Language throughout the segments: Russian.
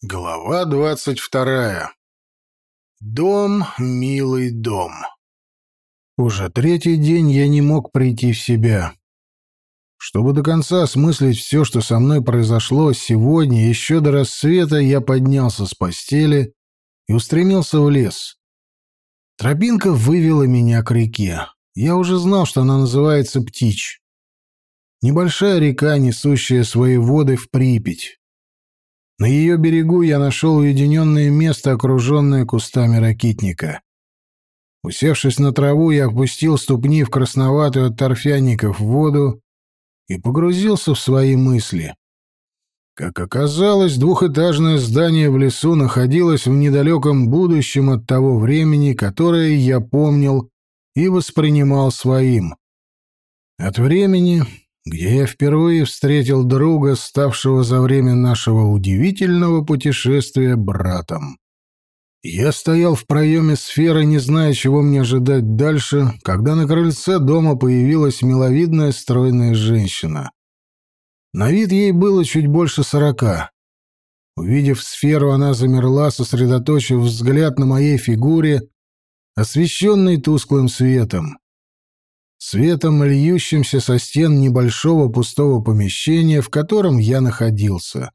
Глава двадцать вторая. Дом, милый дом. Уже третий день я не мог прийти в себя. Чтобы до конца осмыслить все, что со мной произошло сегодня, еще до рассвета я поднялся с постели и устремился в лес. Тропинка вывела меня к реке. Я уже знал, что она называется Птич. Небольшая река, несущая свои воды в Припять. На ее берегу я нашел уединенное место, окруженное кустами ракитника. Усевшись на траву, я опустил ступни в красноватую от торфяников воду и погрузился в свои мысли. Как оказалось, двухэтажное здание в лесу находилось в недалеком будущем от того времени, которое я помнил и воспринимал своим. От времени, где я впервые встретил друга, ставшего за время нашего удивительного путешествия братом. Я стоял в проеме сферы, не зная, чего мне ожидать дальше, когда на крыльце дома появилась миловидная стройная женщина. На вид ей было чуть больше сорока. Увидев сферу, она замерла, сосредоточив взгляд на моей фигуре, освещенной тусклым светом светом, льющимся со стен небольшого пустого помещения, в котором я находился.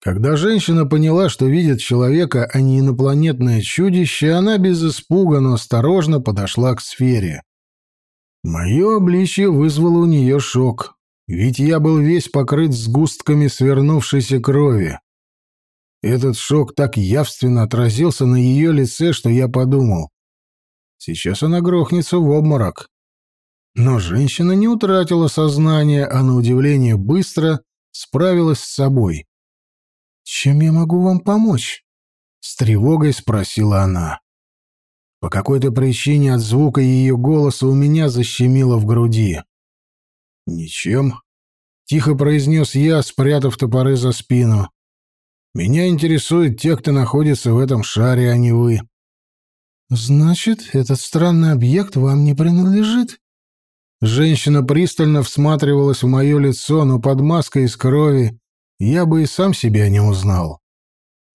Когда женщина поняла, что видит человека, а не инопланетное чудище, она без испуга, но осторожно подошла к сфере. Мое обличье вызвало у нее шок, ведь я был весь покрыт сгустками свернувшейся крови. Этот шок так явственно отразился на ее лице, что я подумал. Сейчас она грохнется в обморок. Но женщина не утратила сознание, а на удивление быстро справилась с собой. «Чем я могу вам помочь?» — с тревогой спросила она. По какой-то причине от звука ее голоса у меня защемило в груди. «Ничем», — тихо произнес я, спрятав топоры за спину. «Меня интересуют те, кто находится в этом шаре, а не вы». «Значит, этот странный объект вам не принадлежит?» Женщина пристально всматривалась в мое лицо, но под маской из крови я бы и сам себя не узнал.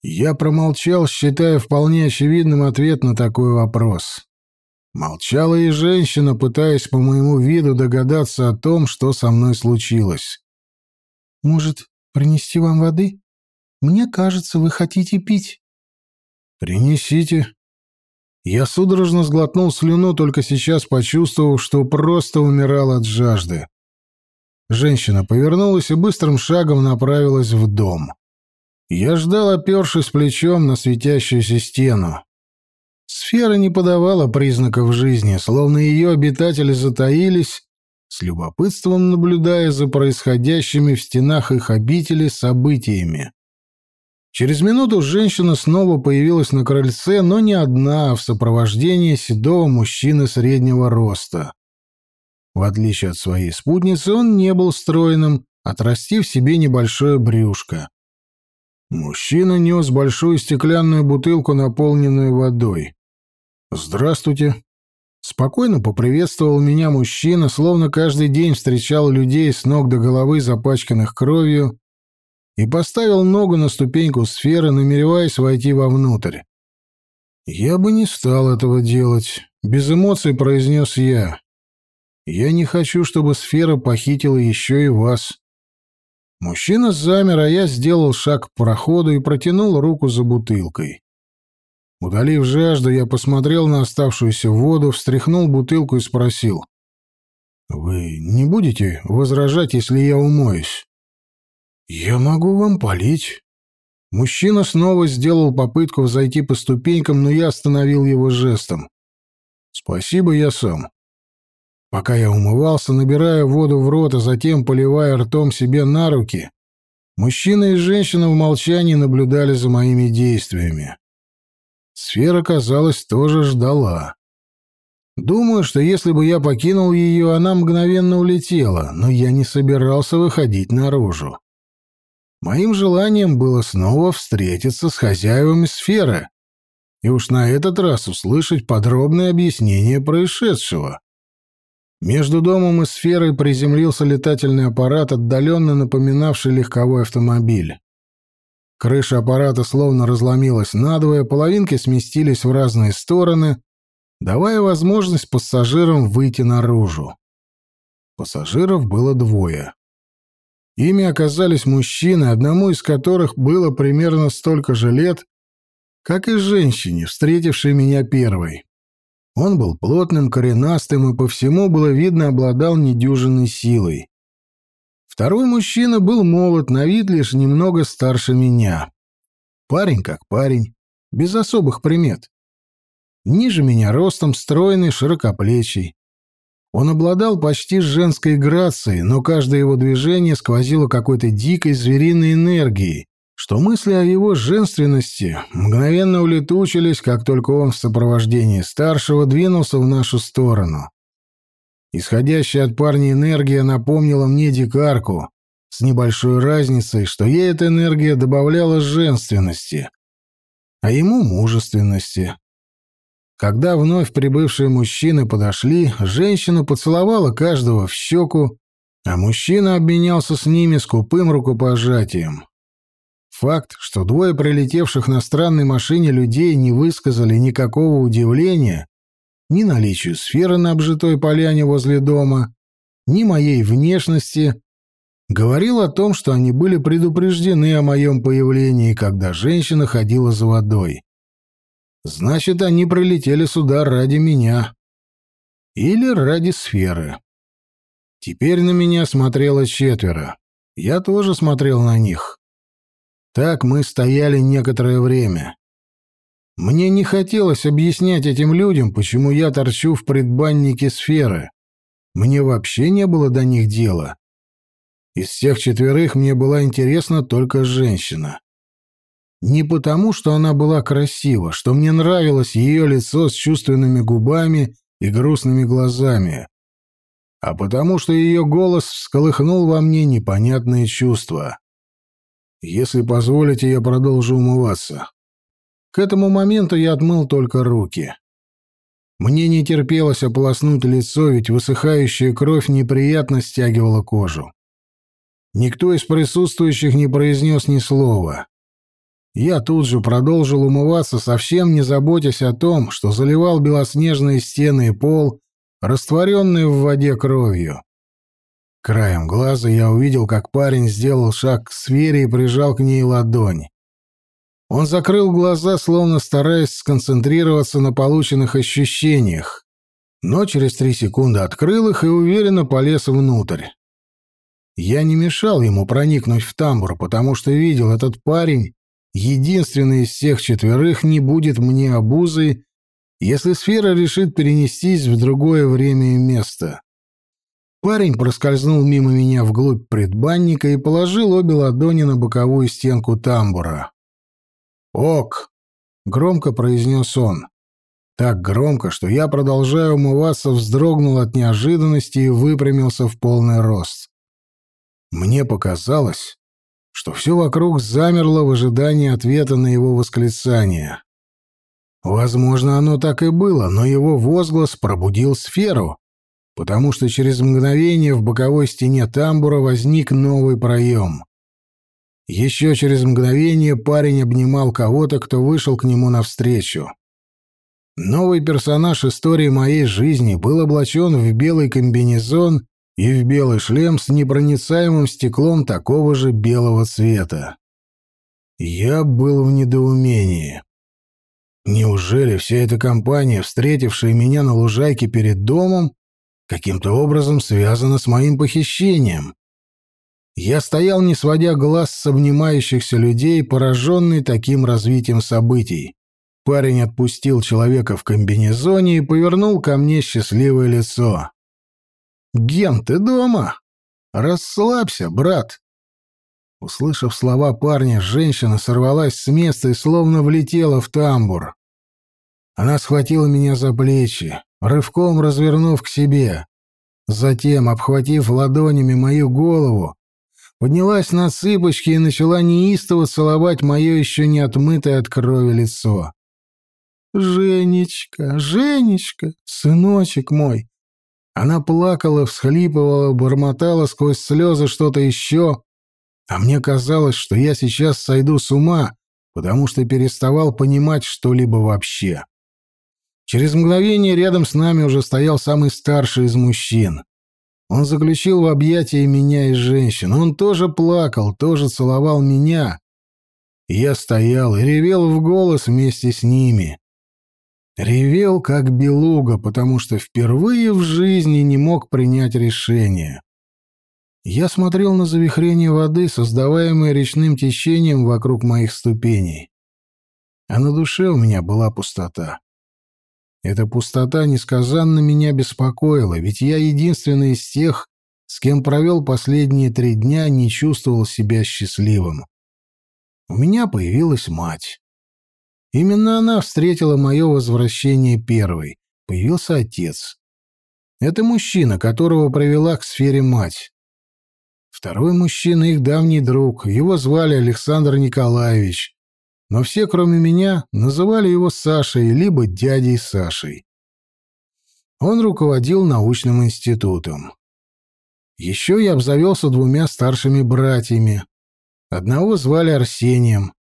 Я промолчал, считая вполне очевидным ответ на такой вопрос. Молчала и женщина, пытаясь по моему виду догадаться о том, что со мной случилось. «Может, принести вам воды? Мне кажется, вы хотите пить». «Принесите», я судорожно сглотнул слюну, только сейчас почувствовав, что просто умирал от жажды. Женщина повернулась и быстрым шагом направилась в дом. Я ждал, опершись плечом на светящуюся стену. Сфера не подавала признаков жизни, словно ее обитатели затаились, с любопытством наблюдая за происходящими в стенах их обители событиями. Через минуту женщина снова появилась на крыльце, но не одна, а в сопровождении седого мужчины среднего роста. В отличие от своей спутницы, он не был стройным, отрастив себе небольшое брюшко. Мужчина нес большую стеклянную бутылку, наполненную водой. «Здравствуйте». Спокойно поприветствовал меня мужчина, словно каждый день встречал людей с ног до головы, запачканных кровью, и поставил ногу на ступеньку сферы, намереваясь войти вовнутрь. «Я бы не стал этого делать», — без эмоций произнес я. «Я не хочу, чтобы сфера похитила еще и вас». Мужчина замер, а я сделал шаг к проходу и протянул руку за бутылкой. Удалив жажду, я посмотрел на оставшуюся воду, встряхнул бутылку и спросил. «Вы не будете возражать, если я умоюсь?» «Я могу вам полить». Мужчина снова сделал попытку взойти по ступенькам, но я остановил его жестом. «Спасибо, я сам». Пока я умывался, набирая воду в рот, а затем поливая ртом себе на руки, мужчина и женщина в молчании наблюдали за моими действиями. Сфера, казалось, тоже ждала. Думаю, что если бы я покинул ее, она мгновенно улетела, но я не собирался выходить наружу. Моим желанием было снова встретиться с хозяевами сферы и уж на этот раз услышать подробное объяснение происшедшего. Между домом и сферой приземлился летательный аппарат, отдаленно напоминавший легковой автомобиль. Крыша аппарата словно разломилась надвое, половинки сместились в разные стороны, давая возможность пассажирам выйти наружу. Пассажиров было двое. Ими оказались мужчины, одному из которых было примерно столько же лет, как и женщине, встретившей меня первой. Он был плотным, коренастым и по всему было видно обладал недюжинной силой. Второй мужчина был молод, на вид лишь немного старше меня. Парень как парень, без особых примет. Ниже меня ростом, стройный, широкоплечий. Он обладал почти женской грацией, но каждое его движение сквозило какой-то дикой звериной энергией, что мысли о его женственности мгновенно улетучились, как только он в сопровождении старшего двинулся в нашу сторону. Исходящая от парня энергия напомнила мне дикарку, с небольшой разницей, что ей эта энергия добавляла женственности, а ему мужественности. Когда вновь прибывшие мужчины подошли, женщина поцеловала каждого в щеку, а мужчина обменялся с ними скупым рукопожатием. Факт, что двое прилетевших на странной машине людей не высказали никакого удивления ни наличию сферы на обжитой поляне возле дома, ни моей внешности, говорил о том, что они были предупреждены о моем появлении, когда женщина ходила за водой. Значит, они прилетели сюда ради меня. Или ради сферы. Теперь на меня смотрело четверо. Я тоже смотрел на них. Так мы стояли некоторое время. Мне не хотелось объяснять этим людям, почему я торчу в предбаннике сферы. Мне вообще не было до них дела. Из всех четверых мне была интересна только женщина. Не потому, что она была красива, что мне нравилось ее лицо с чувственными губами и грустными глазами, а потому, что ее голос всколыхнул во мне непонятные чувства. Если позволите, я продолжу умываться. К этому моменту я отмыл только руки. Мне не терпелось ополоснуть лицо, ведь высыхающая кровь неприятно стягивала кожу. Никто из присутствующих не произнес ни слова. Я тут же продолжил умываться, совсем не заботясь о том, что заливал белоснежные стены и пол, растворенные в воде кровью. Краем глаза я увидел, как парень сделал шаг к сфере и прижал к ней ладонь. Он закрыл глаза, словно стараясь сконцентрироваться на полученных ощущениях, но через три секунды открыл их и уверенно полез внутрь. Я не мешал ему проникнуть в тамбур, потому что видел, этот парень единственный из всех четверых, не будет мне обузой, если сфера решит перенестись в другое время и место. Парень проскользнул мимо меня вглубь предбанника и положил обе ладони на боковую стенку тамбура. «Ок!» — громко произнес он. Так громко, что я, продолжая умываться, вздрогнул от неожиданности и выпрямился в полный рост. Мне показалось, что все вокруг замерло в ожидании ответа на его восклицание. Возможно, оно так и было, но его возглас пробудил сферу, потому что через мгновение в боковой стене тамбура возник новый проем. Еще через мгновение парень обнимал кого-то, кто вышел к нему навстречу. Новый персонаж истории моей жизни был облачен в белый комбинезон и в белый шлем с непроницаемым стеклом такого же белого цвета. Я был в недоумении. Неужели вся эта компания, встретившая меня на лужайке перед домом, каким-то образом связана с моим похищением? Я стоял, не сводя глаз с обнимающихся людей, пораженный таким развитием событий. Парень отпустил человека в комбинезоне и повернул ко мне счастливое лицо. Ген, ты дома? Расслабься, брат. Услышав слова парня, женщина сорвалась с места и словно влетела в тамбур. Она схватила меня за плечи, рывком развернув к себе. Затем, обхватив ладонями мою голову, поднялась на цыпочки и начала неистово целовать мое еще не отмытое от крови лицо. «Женечка, Женечка, сыночек мой, она плакала, всхлипывала, бормотала сквозь слезы что-то еще, А мне казалось, что я сейчас сойду с ума, потому что переставал понимать что-либо вообще. Через мгновение рядом с нами уже стоял самый старший из мужчин. Он заключил в объятия меня и женщин. Он тоже плакал, тоже целовал меня. Я стоял и ревел в голос вместе с ними. Ревел, как белуга, потому что впервые в жизни не мог принять решение. Я смотрел на завихрение воды, создаваемое речным течением вокруг моих ступеней. А на душе у меня была пустота. Эта пустота несказанно меня беспокоила, ведь я единственный из тех, с кем провел последние три дня, не чувствовал себя счастливым. У меня появилась мать. Именно она встретила мое возвращение первой. Появился отец. Это мужчина, которого провела к сфере мать. Второй мужчина — их давний друг, его звали Александр Николаевич, но все, кроме меня, называли его Сашей либо дядей Сашей. Он руководил научным институтом. Еще я обзавелся двумя старшими братьями. Одного звали Арсением.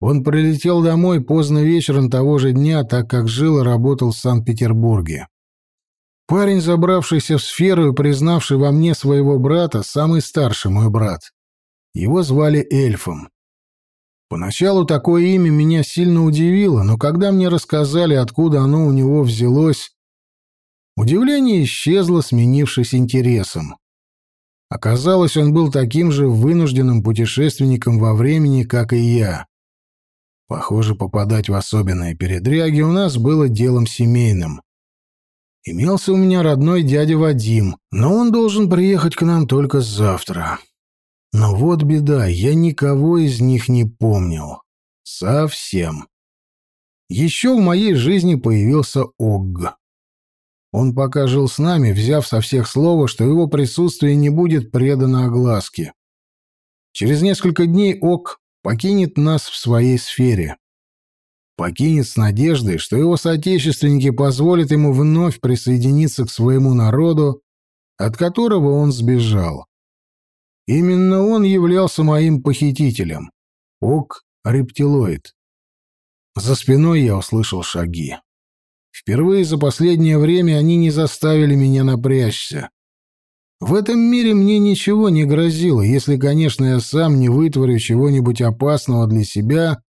Он прилетел домой поздно вечером того же дня, так как жил и работал в Санкт-Петербурге. Парень, забравшийся в сферу и признавший во мне своего брата, самый старший мой брат. Его звали Эльфом. Поначалу такое имя меня сильно удивило, но когда мне рассказали, откуда оно у него взялось, удивление исчезло, сменившись интересом. Оказалось, он был таким же вынужденным путешественником во времени, как и я. Похоже, попадать в особенные передряги у нас было делом семейным. Имелся у меня родной дядя Вадим, но он должен приехать к нам только завтра. Но вот беда, я никого из них не помнил. Совсем. Еще в моей жизни появился Огг. Он пока жил с нами, взяв со всех слова, что его присутствие не будет предано огласке. Через несколько дней Ог покинет нас в своей сфере покинет с надеждой, что его соотечественники позволят ему вновь присоединиться к своему народу, от которого он сбежал. Именно он являлся моим похитителем. Ок рептилоид. За спиной я услышал шаги. Впервые за последнее время они не заставили меня напрячься. В этом мире мне ничего не грозило, если, конечно, я сам не вытворю чего-нибудь опасного для себя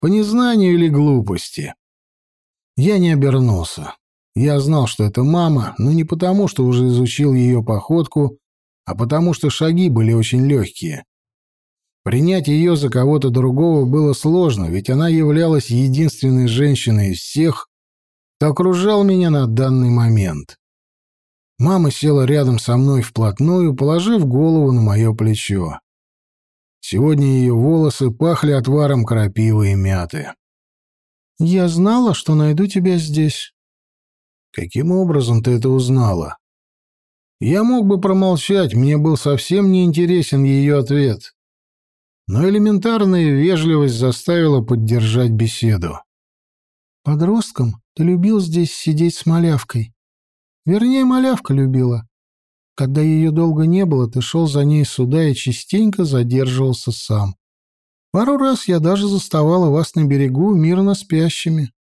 по незнанию или глупости. Я не обернулся. Я знал, что это мама, но не потому, что уже изучил ее походку, а потому что шаги были очень легкие. Принять ее за кого-то другого было сложно, ведь она являлась единственной женщиной из всех, кто окружал меня на данный момент. Мама села рядом со мной вплотную, положив голову на мое плечо. Сегодня ее волосы пахли отваром крапивы и мяты. «Я знала, что найду тебя здесь». «Каким образом ты это узнала?» Я мог бы промолчать, мне был совсем не интересен ее ответ. Но элементарная вежливость заставила поддержать беседу. «Подростком ты любил здесь сидеть с малявкой. Вернее, малявка любила. Когда ее долго не было, ты шел за ней сюда и частенько задерживался сам. Пару раз я даже заставала вас на берегу мирно спящими.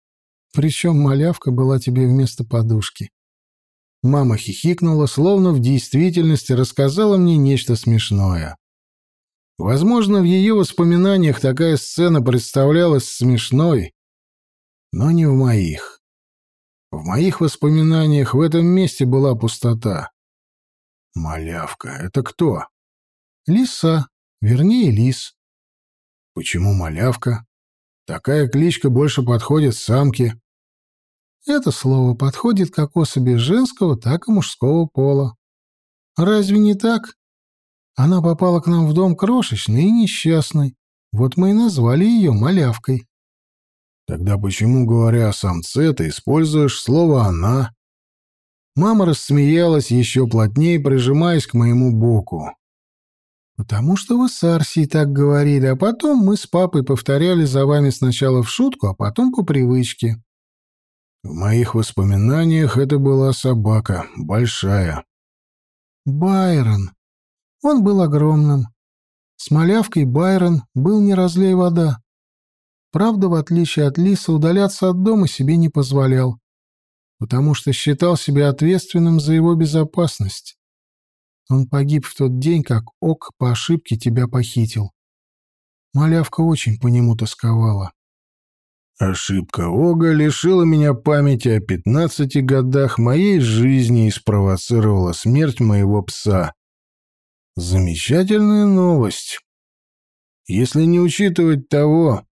Причем малявка была тебе вместо подушки. Мама хихикнула, словно в действительности рассказала мне нечто смешное. Возможно, в ее воспоминаниях такая сцена представлялась смешной, но не в моих. В моих воспоминаниях в этом месте была пустота. Малявка. Это кто? Лиса. Вернее, лис. Почему малявка? Такая кличка больше подходит самке. Это слово подходит как особи женского, так и мужского пола. Разве не так? Она попала к нам в дом крошечной и несчастной. Вот мы и назвали ее малявкой. Тогда почему, говоря о самце, ты используешь слово «она»? Мама рассмеялась еще плотнее, прижимаясь к моему боку. «Потому что вы с Арсией так говорили, а потом мы с папой повторяли за вами сначала в шутку, а потом по привычке». В моих воспоминаниях это была собака, большая. «Байрон. Он был огромным. С малявкой Байрон был не разлей вода. Правда, в отличие от Лиса, удаляться от дома себе не позволял, потому что считал себя ответственным за его безопасность. Он погиб в тот день, как Ок по ошибке тебя похитил. Малявка очень по нему тосковала. Ошибка Ога лишила меня памяти о пятнадцати годах моей жизни и спровоцировала смерть моего пса. Замечательная новость. Если не учитывать того,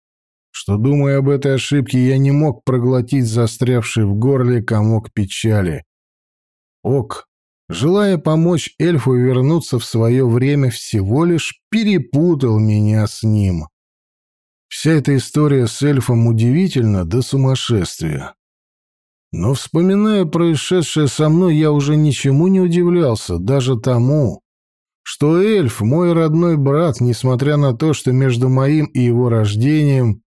что, думая об этой ошибке, я не мог проглотить застрявший в горле комок печали. Ок, желая помочь эльфу вернуться в свое время, всего лишь перепутал меня с ним. Вся эта история с эльфом удивительна до сумасшествия. Но, вспоминая происшедшее со мной, я уже ничему не удивлялся, даже тому, что эльф — мой родной брат, несмотря на то, что между моим и его рождением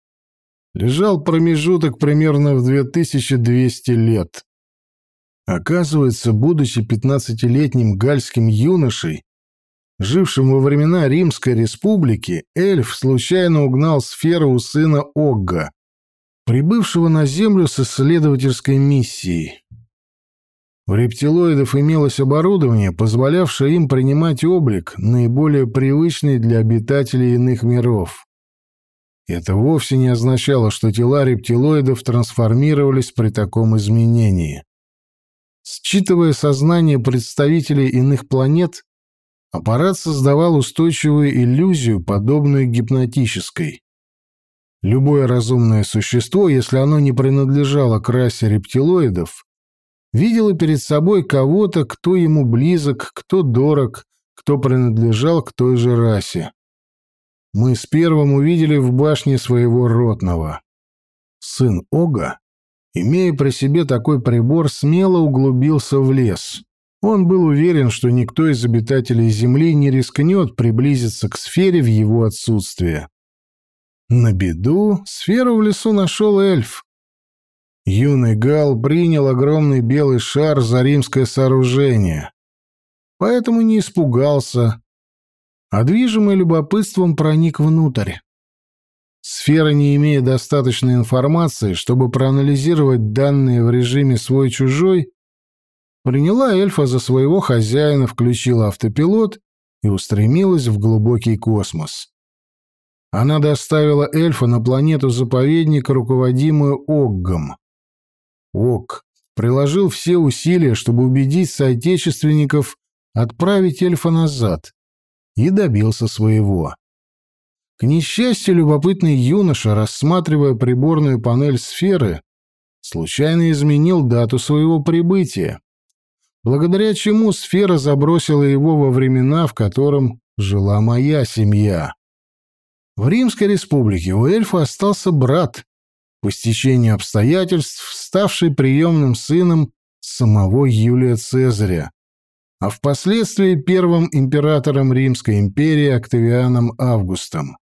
лежал промежуток примерно в 2200 лет. Оказывается, будучи пятнадцатилетним гальским юношей, жившим во времена Римской республики, эльф случайно угнал сферу у сына Огга, прибывшего на Землю с исследовательской миссией. У рептилоидов имелось оборудование, позволявшее им принимать облик, наиболее привычный для обитателей иных миров. Это вовсе не означало, что тела рептилоидов трансформировались при таком изменении. Считывая сознание представителей иных планет, Аппарат создавал устойчивую иллюзию, подобную гипнотической. Любое разумное существо, если оно не принадлежало к расе рептилоидов, видело перед собой кого-то, кто ему близок, кто дорог, кто принадлежал к той же расе. Мы с первым увидели в башне своего ротного. Сын Ога, имея при себе такой прибор, смело углубился в лес. Он был уверен, что никто из обитателей Земли не рискнет приблизиться к сфере в его отсутствие. На беду сферу в лесу нашел эльф. Юный Гал принял огромный белый шар за римское сооружение, поэтому не испугался, а движимый любопытством проник внутрь. Сфера, не имея достаточной информации, чтобы проанализировать данные в режиме свой-чужой, приняла эльфа за своего хозяина, включила автопилот и устремилась в глубокий космос. Она доставила эльфа на планету-заповедник, руководимую Оггом. Огг приложил все усилия, чтобы убедить соотечественников отправить эльфа назад, и добился своего. К несчастью, любопытный юноша, рассматривая приборную панель сферы, случайно изменил дату своего прибытия благодаря чему сфера забросила его во времена, в котором жила моя семья. В Римской республике у эльфа остался брат, по стечению обстоятельств, ставший приемным сыном самого Юлия Цезаря, а впоследствии первым императором Римской империи Октавианом Августом.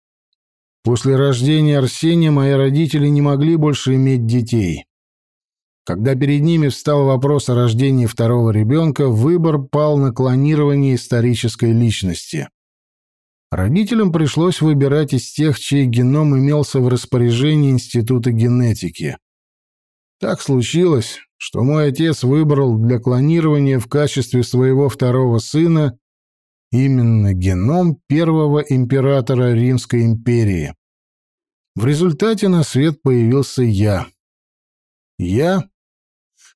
После рождения Арсения мои родители не могли больше иметь детей. Когда перед ними встал вопрос о рождении второго ребенка, выбор пал на клонирование исторической личности. Родителям пришлось выбирать из тех, чей геном имелся в распоряжении Института генетики. Так случилось, что мой отец выбрал для клонирования в качестве своего второго сына именно геном первого императора Римской империи. В результате на свет появился я. Я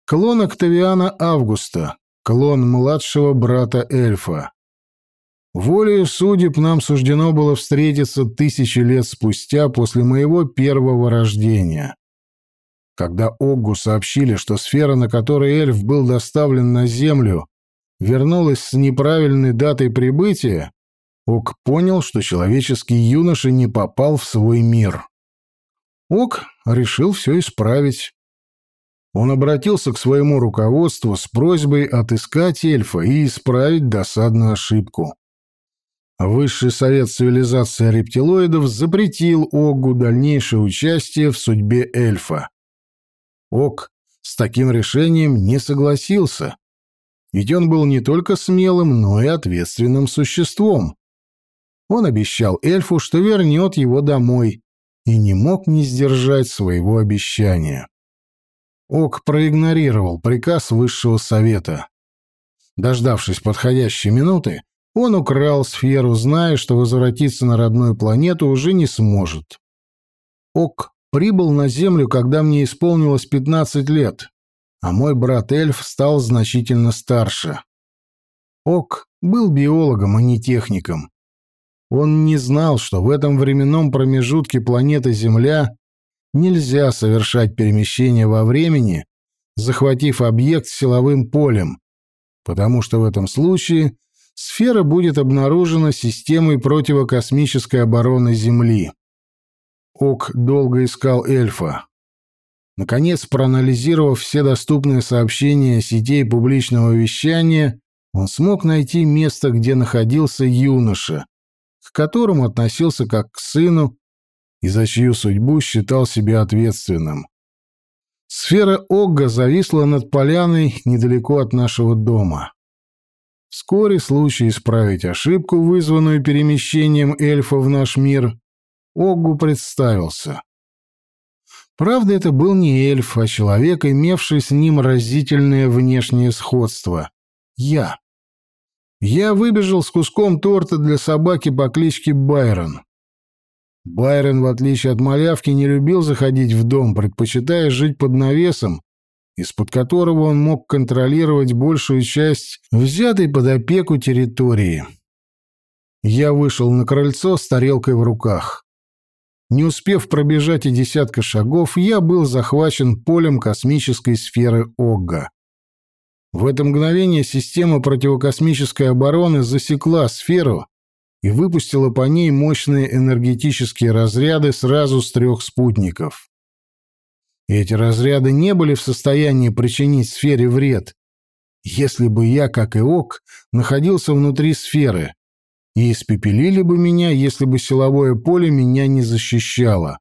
Клон Октавиана Августа, клон младшего брата эльфа. Волею судеб нам суждено было встретиться тысячи лет спустя после моего первого рождения. Когда Оггу сообщили, что сфера, на которой эльф был доставлен на Землю, вернулась с неправильной датой прибытия, Ог понял, что человеческий юноша не попал в свой мир. Ог решил все исправить он обратился к своему руководству с просьбой отыскать эльфа и исправить досадную ошибку. Высший совет цивилизации рептилоидов запретил Огу дальнейшее участие в судьбе эльфа. Ог с таким решением не согласился, ведь он был не только смелым, но и ответственным существом. Он обещал эльфу, что вернет его домой, и не мог не сдержать своего обещания. Ок проигнорировал приказ высшего совета. Дождавшись подходящей минуты, он украл сферу, зная, что возвратиться на родную планету уже не сможет. Ок прибыл на Землю, когда мне исполнилось 15 лет, а мой брат-эльф стал значительно старше. Ок был биологом, а не техником. Он не знал, что в этом временном промежутке планеты Земля нельзя совершать перемещение во времени, захватив объект силовым полем, потому что в этом случае сфера будет обнаружена системой противокосмической обороны Земли. Ок долго искал эльфа. Наконец, проанализировав все доступные сообщения сетей публичного вещания, он смог найти место, где находился юноша, к которому относился как к сыну и за чью судьбу считал себя ответственным. Сфера Огга зависла над поляной недалеко от нашего дома. Вскоре случай исправить ошибку, вызванную перемещением эльфа в наш мир, Оггу представился. Правда, это был не эльф, а человек, имевший с ним разительное внешнее сходство. Я. Я выбежал с куском торта для собаки по кличке Байрон. Байрон, в отличие от малявки, не любил заходить в дом, предпочитая жить под навесом, из-под которого он мог контролировать большую часть взятой под опеку территории. Я вышел на крыльцо с тарелкой в руках. Не успев пробежать и десятка шагов, я был захвачен полем космической сферы Огга. В это мгновение система противокосмической обороны засекла сферу и выпустила по ней мощные энергетические разряды сразу с трех спутников. эти разряды не были в состоянии причинить сфере вред, если бы я, как и Ок, находился внутри сферы, и испепелили бы меня, если бы силовое поле меня не защищало.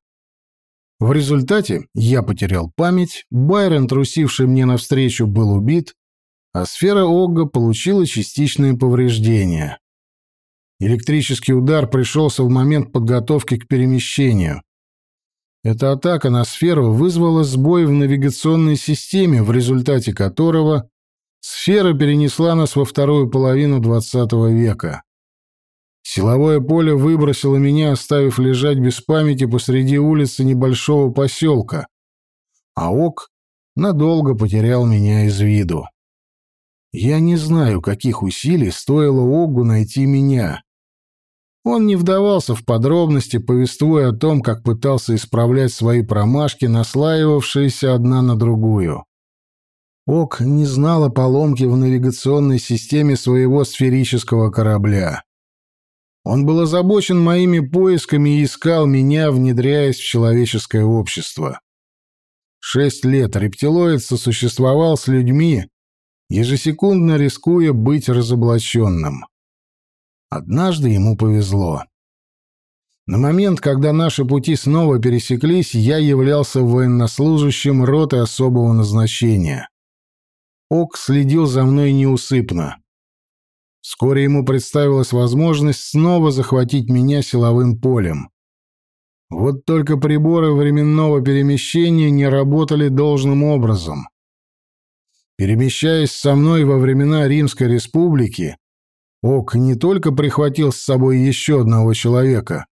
В результате я потерял память, Байрон, трусивший мне навстречу, был убит, а сфера Огга получила частичные повреждения. Электрический удар пришелся в момент подготовки к перемещению. Эта атака на сферу вызвала сбой в навигационной системе, в результате которого сфера перенесла нас во вторую половину XX века. Силовое поле выбросило меня, оставив лежать без памяти посреди улицы небольшого поселка, а ок надолго потерял меня из виду. Я не знаю, каких усилий стоило Огу найти меня. Он не вдавался в подробности, повествуя о том, как пытался исправлять свои промашки, наслаивавшиеся одна на другую. Ог не знал о поломке в навигационной системе своего сферического корабля. Он был озабочен моими поисками и искал меня, внедряясь в человеческое общество. Шесть лет рептилоид сосуществовал с людьми, ежесекундно рискуя быть разоблаченным. Однажды ему повезло. На момент, когда наши пути снова пересеклись, я являлся военнослужащим роты особого назначения. Ок следил за мной неусыпно. Вскоре ему представилась возможность снова захватить меня силовым полем. Вот только приборы временного перемещения не работали должным образом. Перемещаясь со мной во времена Римской Республики, Ок не только прихватил с собой еще одного человека,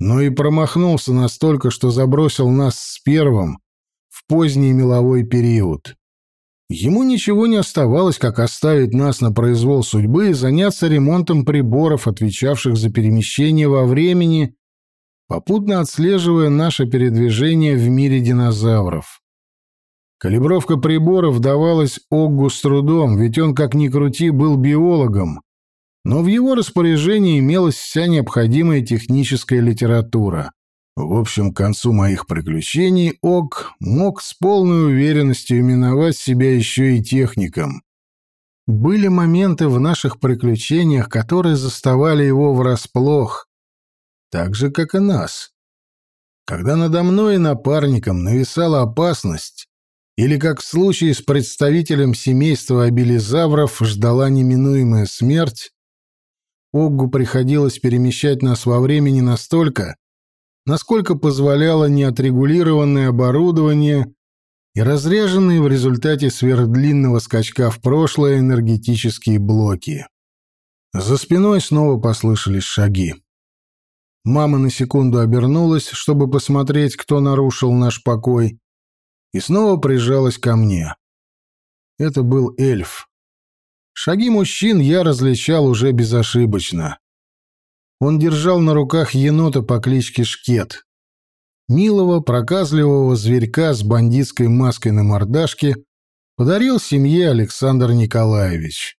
но и промахнулся настолько, что забросил нас с первым в поздний меловой период. Ему ничего не оставалось, как оставить нас на произвол судьбы и заняться ремонтом приборов, отвечавших за перемещение во времени, попутно отслеживая наше передвижение в мире динозавров. Калибровка приборов давалась Оггу с трудом, ведь он, как ни крути, был биологом, но в его распоряжении имелась вся необходимая техническая литература. В общем, к концу моих приключений Ог мог с полной уверенностью именовать себя еще и техником. Были моменты в наших приключениях, которые заставали его врасплох, так же, как и нас. Когда надо мной и напарником нависала опасность, или, как в случае с представителем семейства абелизавров, ждала неминуемая смерть, Оггу приходилось перемещать нас во времени настолько, насколько позволяло неотрегулированное оборудование и разряженные в результате сверхдлинного скачка в прошлое энергетические блоки. За спиной снова послышались шаги. Мама на секунду обернулась, чтобы посмотреть, кто нарушил наш покой, и снова прижалась ко мне. Это был эльф. Шаги мужчин я различал уже безошибочно. Он держал на руках енота по кличке Шкет. Милого, проказливого зверька с бандитской маской на мордашке подарил семье Александр Николаевич.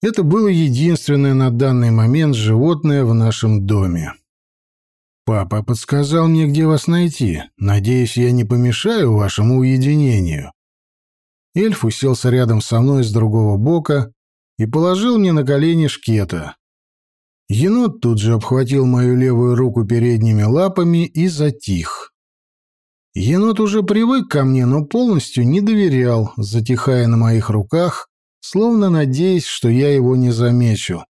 Это было единственное на данный момент животное в нашем доме. «Папа подсказал мне, где вас найти. Надеюсь, я не помешаю вашему уединению». Эльф уселся рядом со мной с другого бока и положил мне на колени шкета. Енот тут же обхватил мою левую руку передними лапами и затих. Енот уже привык ко мне, но полностью не доверял, затихая на моих руках, словно надеясь, что я его не замечу.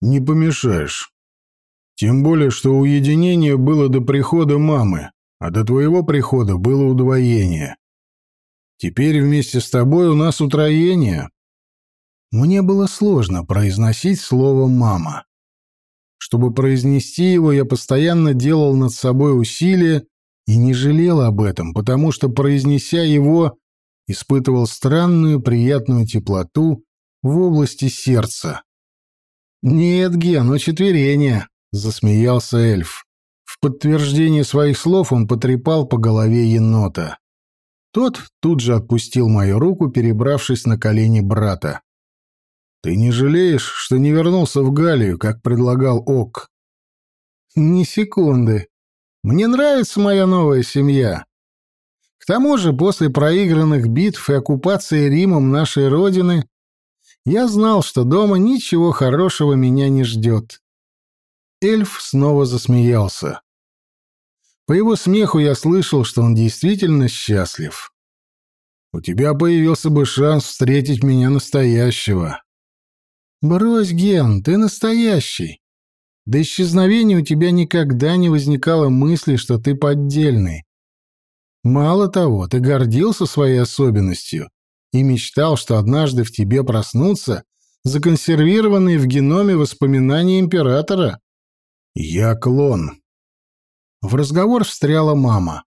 «Не помешаешь. Тем более, что уединение было до прихода мамы, а до твоего прихода было удвоение. Теперь вместе с тобой у нас утроение. Мне было сложно произносить слово «мама». Чтобы произнести его, я постоянно делал над собой усилия и не жалел об этом, потому что, произнеся его, испытывал странную приятную теплоту в области сердца. «Нет, Ген, учетверение», — засмеялся эльф. В подтверждение своих слов он потрепал по голове енота. Тот тут же отпустил мою руку, перебравшись на колени брата. «Ты не жалеешь, что не вернулся в Галию, как предлагал Ок?» «Ни секунды. Мне нравится моя новая семья. К тому же, после проигранных битв и оккупации Римом нашей Родины, я знал, что дома ничего хорошего меня не ждет». Эльф снова засмеялся. По его смеху я слышал, что он действительно счастлив. «У тебя появился бы шанс встретить меня настоящего». «Брось, Ген, ты настоящий. До исчезновения у тебя никогда не возникало мысли, что ты поддельный. Мало того, ты гордился своей особенностью и мечтал, что однажды в тебе проснутся законсервированные в геноме воспоминания императора. Я клон, в разговор встряла мама.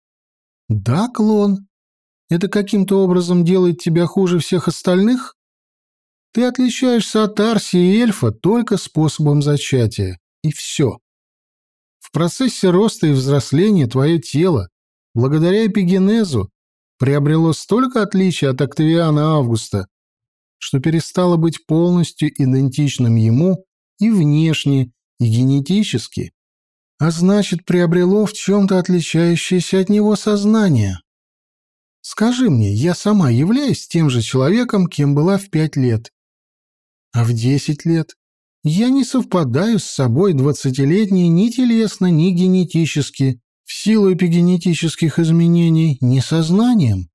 «Да, клон. Это каким-то образом делает тебя хуже всех остальных? Ты отличаешься от Арси и эльфа только способом зачатия. И все. В процессе роста и взросления твое тело, благодаря эпигенезу, приобрело столько отличий от Октавиана Августа, что перестало быть полностью идентичным ему и внешне, и генетически а значит, приобрело в чем-то отличающееся от него сознание. Скажи мне, я сама являюсь тем же человеком, кем была в пять лет. А в десять лет я не совпадаю с собой двадцатилетней ни телесно, ни генетически, в силу эпигенетических изменений, ни сознанием.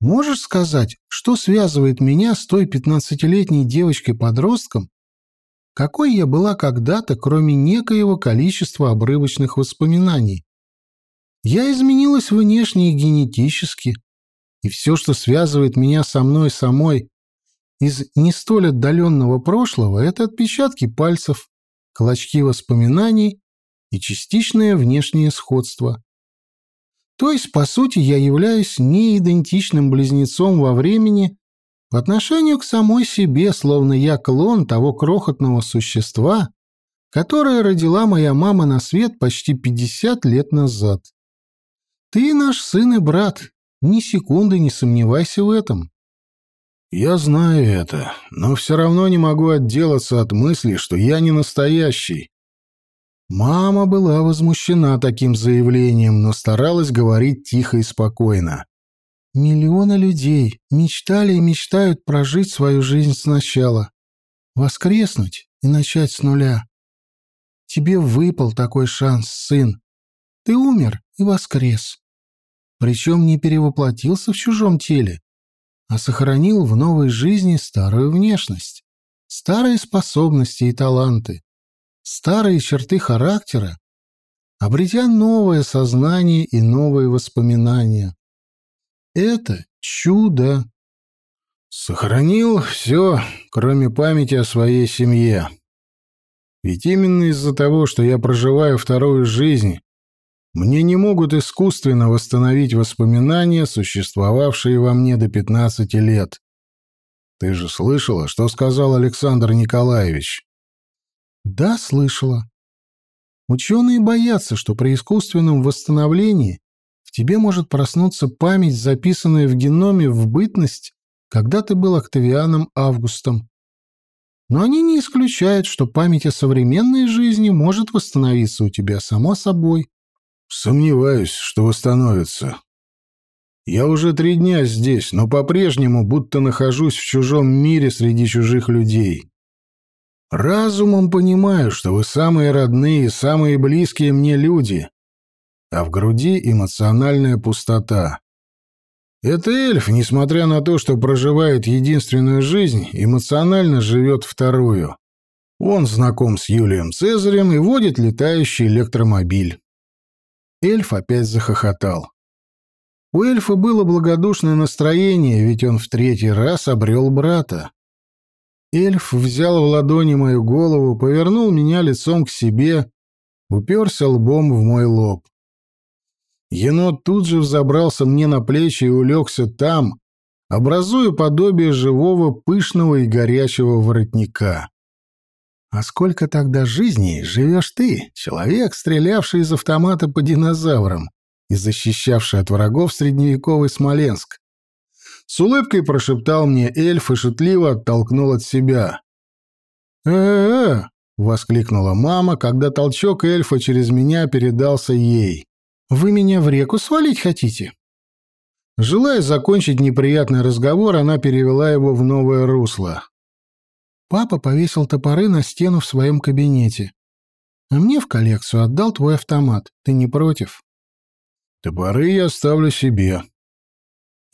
Можешь сказать, что связывает меня с той пятнадцатилетней девочкой-подростком, какой я была когда-то, кроме некоего количества обрывочных воспоминаний. Я изменилась внешне и генетически, и все, что связывает меня со мной самой из не столь отдаленного прошлого, это отпечатки пальцев, клочки воспоминаний и частичное внешнее сходство. То есть, по сути, я являюсь неидентичным близнецом во времени по отношению к самой себе, словно я клон того крохотного существа, которое родила моя мама на свет почти 50 лет назад. Ты наш сын и брат, ни секунды не сомневайся в этом. Я знаю это, но все равно не могу отделаться от мысли, что я не настоящий. Мама была возмущена таким заявлением, но старалась говорить тихо и спокойно. Миллионы людей мечтали и мечтают прожить свою жизнь сначала, воскреснуть и начать с нуля. Тебе выпал такой шанс, сын. Ты умер и воскрес. Причем не перевоплотился в чужом теле, а сохранил в новой жизни старую внешность. старые способности и таланты, старые черты характера, обретя новое сознание и новые воспоминания. Это чудо. Сохранил все, кроме памяти о своей семье. Ведь именно из-за того, что я проживаю вторую жизнь, мне не могут искусственно восстановить воспоминания, существовавшие во мне до 15 лет. Ты же слышала, что сказал Александр Николаевич? Да, слышала. Ученые боятся, что при искусственном восстановлении в тебе может проснуться память, записанная в геноме в бытность, когда ты был Октавианом Августом. Но они не исключают, что память о современной жизни может восстановиться у тебя само собой. Сомневаюсь, что восстановится. Я уже три дня здесь, но по-прежнему будто нахожусь в чужом мире среди чужих людей. Разумом понимаю, что вы самые родные, самые близкие мне люди, а в груди эмоциональная пустота. Это эльф, несмотря на то, что проживает единственную жизнь, эмоционально живет вторую. Он знаком с Юлием Цезарем и водит летающий электромобиль. Эльф опять захохотал. У эльфа было благодушное настроение, ведь он в третий раз обрел брата. Эльф взял в ладони мою голову, повернул меня лицом к себе, уперся лбом в мой лоб. Енот тут же взобрался мне на плечи и улегся там, образуя подобие живого, пышного и горячего воротника. «А сколько тогда жизней живешь ты, человек, стрелявший из автомата по динозаврам и защищавший от врагов средневековый Смоленск?» С улыбкой прошептал мне эльф и шутливо оттолкнул от себя. «Э-э-э!» — воскликнула мама, когда толчок эльфа через меня передался ей. «Вы меня в реку свалить хотите?» Желая закончить неприятный разговор, она перевела его в новое русло. Папа повесил топоры на стену в своем кабинете. А мне в коллекцию отдал твой автомат. Ты не против? Топоры я оставлю себе,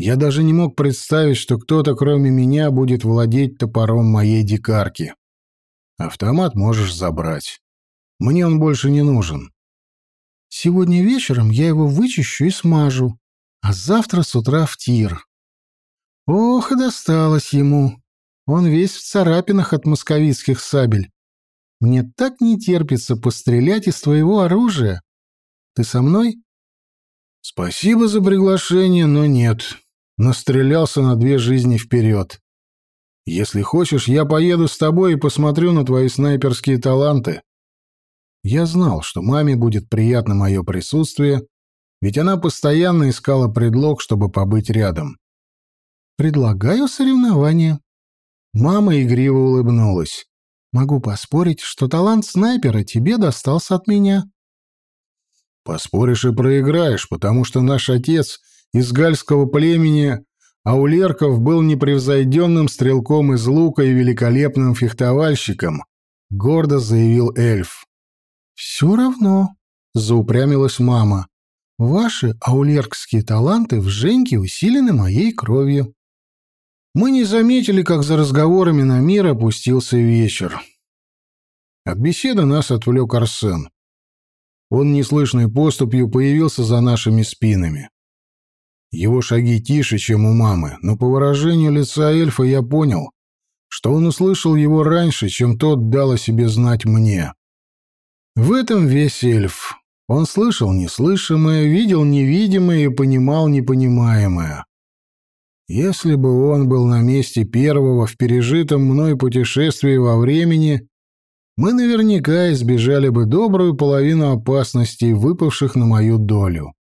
я даже не мог представить, что кто-то, кроме меня, будет владеть топором моей дикарки. Автомат можешь забрать. Мне он больше не нужен. Сегодня вечером я его вычищу и смажу, а завтра с утра в тир. Ох, и досталось ему. Он весь в царапинах от московицких сабель. Мне так не терпится пострелять из твоего оружия. Ты со мной? Спасибо за приглашение, но нет настрелялся на две жизни вперед. Если хочешь, я поеду с тобой и посмотрю на твои снайперские таланты. Я знал, что маме будет приятно мое присутствие, ведь она постоянно искала предлог, чтобы побыть рядом. «Предлагаю соревнование». Мама игриво улыбнулась. «Могу поспорить, что талант снайпера тебе достался от меня». «Поспоришь и проиграешь, потому что наш отец из гальского племени Аулерков был непревзойденным стрелком из лука и великолепным фехтовальщиком, гордо заявил эльф. «Все равно», — заупрямилась мама, — «ваши аулеркские таланты в Женьке усилены моей кровью». Мы не заметили, как за разговорами на мир опустился вечер. От беседы нас отвлек Арсен. Он неслышной поступью появился за нашими спинами. Его шаги тише, чем у мамы, но по выражению лица эльфа я понял, что он услышал его раньше, чем тот дал о себе знать мне. В этом весь эльф. Он слышал неслышимое, видел невидимое и понимал непонимаемое. Если бы он был на месте первого в пережитом мной путешествии во времени, мы наверняка избежали бы добрую половину опасностей, выпавших на мою долю.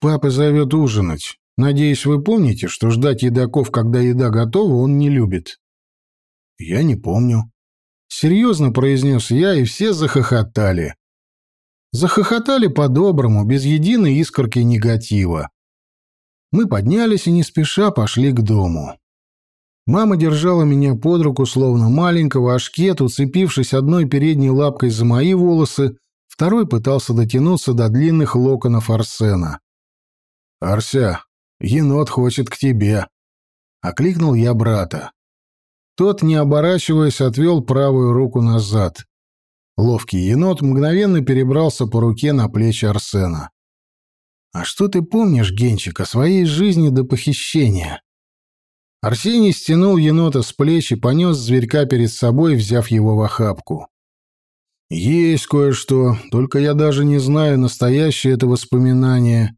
Папа зовет ужинать. Надеюсь, вы помните, что ждать едоков, когда еда готова, он не любит. Я не помню. Серьезно произнес я, и все захохотали. Захохотали по-доброму, без единой искорки негатива. Мы поднялись и не спеша пошли к дому. Мама держала меня под руку, словно маленького, а шкет, уцепившись одной передней лапкой за мои волосы, второй пытался дотянуться до длинных локонов Арсена. «Арся, енот хочет к тебе», — окликнул я брата. тот, не оборачиваясь, отвел правую руку назад. Ловкий енот мгновенно перебрался по руке на плечи Арсена. «А что ты помнишь, Генчик, о своей жизни до похищения?» Арсений стянул енота с плеч и понес зверька перед собой, взяв его в охапку. «Есть кое-что, только я даже не знаю, настоящее это воспоминание.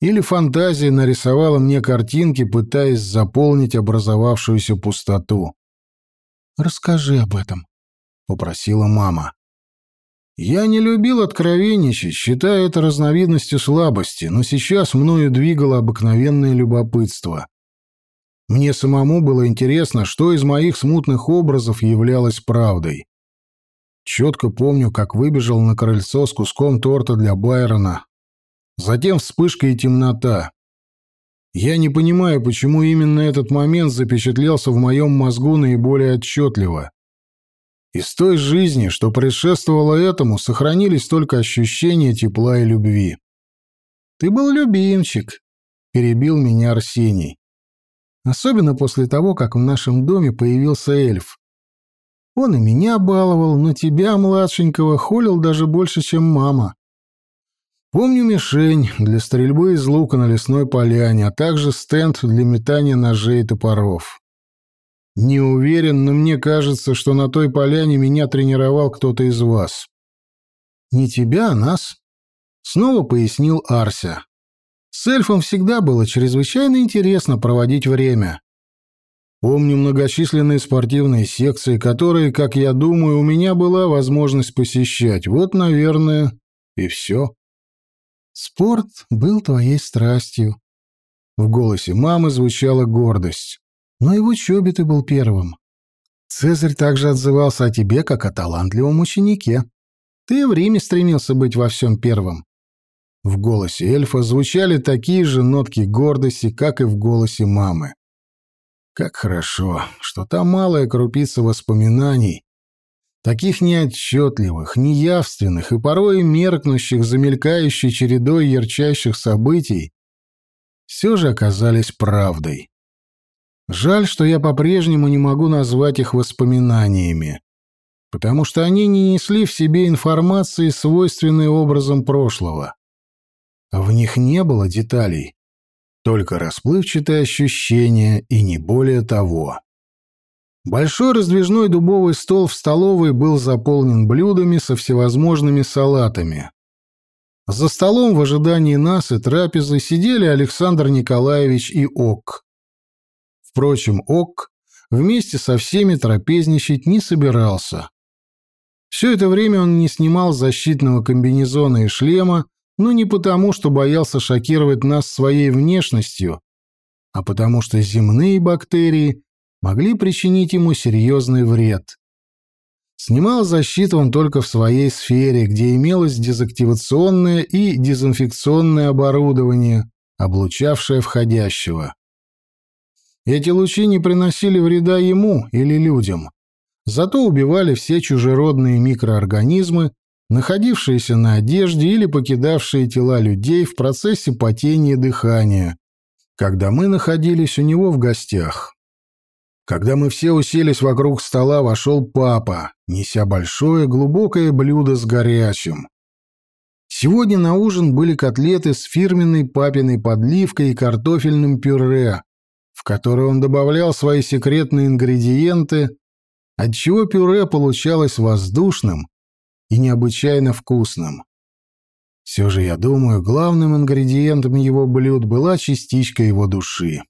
Или фантазия нарисовала мне картинки, пытаясь заполнить образовавшуюся пустоту. «Расскажи об этом», — попросила мама. Я не любил откровенничать, считая это разновидностью слабости, но сейчас мною двигало обыкновенное любопытство. Мне самому было интересно, что из моих смутных образов являлось правдой. Четко помню, как выбежал на крыльцо с куском торта для Байрона. Затем вспышка и темнота. Я не понимаю, почему именно этот момент запечатлелся в моем мозгу наиболее отчетливо. Из той жизни, что предшествовало этому, сохранились только ощущения тепла и любви. «Ты был любимчик», — перебил меня Арсений. Особенно после того, как в нашем доме появился эльф. Он и меня баловал, но тебя, младшенького, холил даже больше, чем мама. Помню мишень для стрельбы из лука на лесной поляне, а также стенд для метания ножей и топоров. Не уверен, но мне кажется, что на той поляне меня тренировал кто-то из вас. Не тебя, а нас. Снова пояснил Арся. С эльфом всегда было чрезвычайно интересно проводить время. Помню многочисленные спортивные секции, которые, как я думаю, у меня была возможность посещать. Вот, наверное, и все. Спорт был твоей страстью. В голосе мамы звучала гордость. Но и в учебе ты был первым. Цезарь также отзывался о тебе, как о талантливом ученике. Ты в Риме стремился быть во всем первым. В голосе эльфа звучали такие же нотки гордости, как и в голосе мамы. Как хорошо, что та малая крупица воспоминаний, таких неотчетливых, неявственных и порой меркнущих, замелькающей чередой ярчайших событий, все же оказались правдой. Жаль, что я по-прежнему не могу назвать их воспоминаниями, потому что они не несли в себе информации, свойственной образом прошлого. В них не было деталей, только расплывчатые ощущения и не более того. Большой раздвижной дубовый стол в столовой был заполнен блюдами со всевозможными салатами. За столом в ожидании нас и трапезы сидели Александр Николаевич и Ок. Впрочем, Ок вместе со всеми трапезничать не собирался. Все это время он не снимал защитного комбинезона и шлема, но не потому, что боялся шокировать нас своей внешностью, а потому что земные бактерии могли причинить ему серьезный вред. Снимал защиту он только в своей сфере, где имелось дезактивационное и дезинфекционное оборудование, облучавшее входящего. Эти лучи не приносили вреда ему или людям, зато убивали все чужеродные микроорганизмы, находившиеся на одежде или покидавшие тела людей в процессе потения дыхания, когда мы находились у него в гостях. Когда мы все уселись вокруг стола, вошел папа, неся большое глубокое блюдо с горячим. Сегодня на ужин были котлеты с фирменной папиной подливкой и картофельным пюре, в которое он добавлял свои секретные ингредиенты, отчего пюре получалось воздушным и необычайно вкусным. Все же, я думаю, главным ингредиентом его блюд была частичка его души.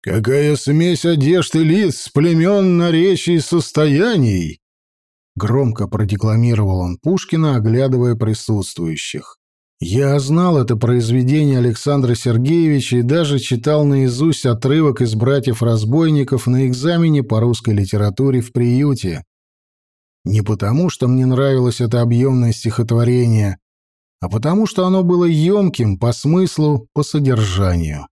«Какая смесь одежд и лиц, племен, наречий и состояний!» Громко продекламировал он Пушкина, оглядывая присутствующих. Я знал это произведение Александра Сергеевича и даже читал наизусть отрывок из «Братьев-разбойников» на экзамене по русской литературе в приюте, не потому, что мне нравилось это объемное стихотворение, а потому, что оно было емким по смыслу, по содержанию.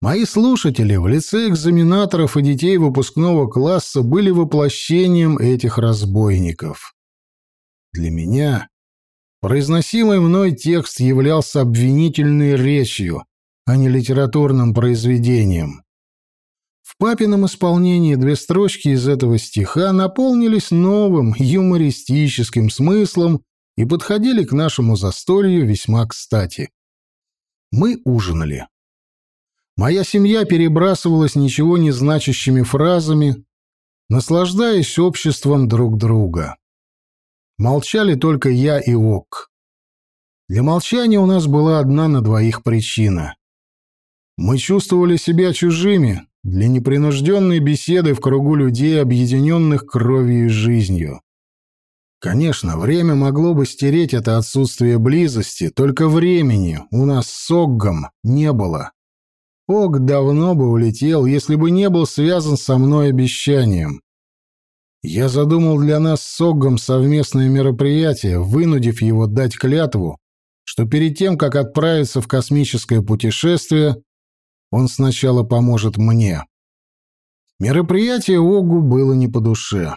Мои слушатели в лице экзаменаторов и детей выпускного класса были воплощением этих разбойников. Для меня произносимый мной текст являлся обвинительной речью, а не литературным произведением. В папином исполнении две строчки из этого стиха наполнились новым юмористическим смыслом и подходили к нашему застолью весьма кстати. Мы ужинали. Моя семья перебрасывалась ничего не значащими фразами, наслаждаясь обществом друг друга. Молчали только я и Ок. Для молчания у нас была одна на двоих причина. Мы чувствовали себя чужими для непринужденной беседы в кругу людей, объединенных кровью и жизнью. Конечно, время могло бы стереть это отсутствие близости, только времени у нас с Оггом не было. Ог давно бы улетел, если бы не был связан со мной обещанием. Я задумал для нас с Оггом совместное мероприятие, вынудив его дать клятву, что перед тем, как отправиться в космическое путешествие, он сначала поможет мне. Мероприятие Огу было не по душе.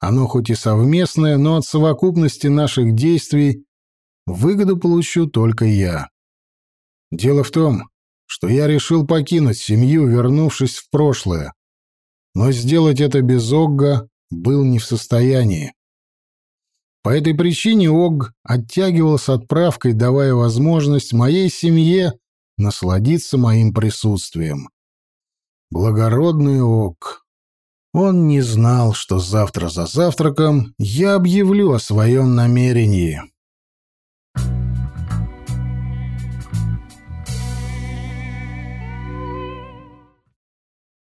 Оно хоть и совместное, но от совокупности наших действий выгоду получу только я. Дело в том, что я решил покинуть семью, вернувшись в прошлое. Но сделать это без Огга был не в состоянии. По этой причине Огг оттягивал с отправкой, давая возможность моей семье насладиться моим присутствием. Благородный Огг. Он не знал, что завтра за завтраком я объявлю о своем намерении.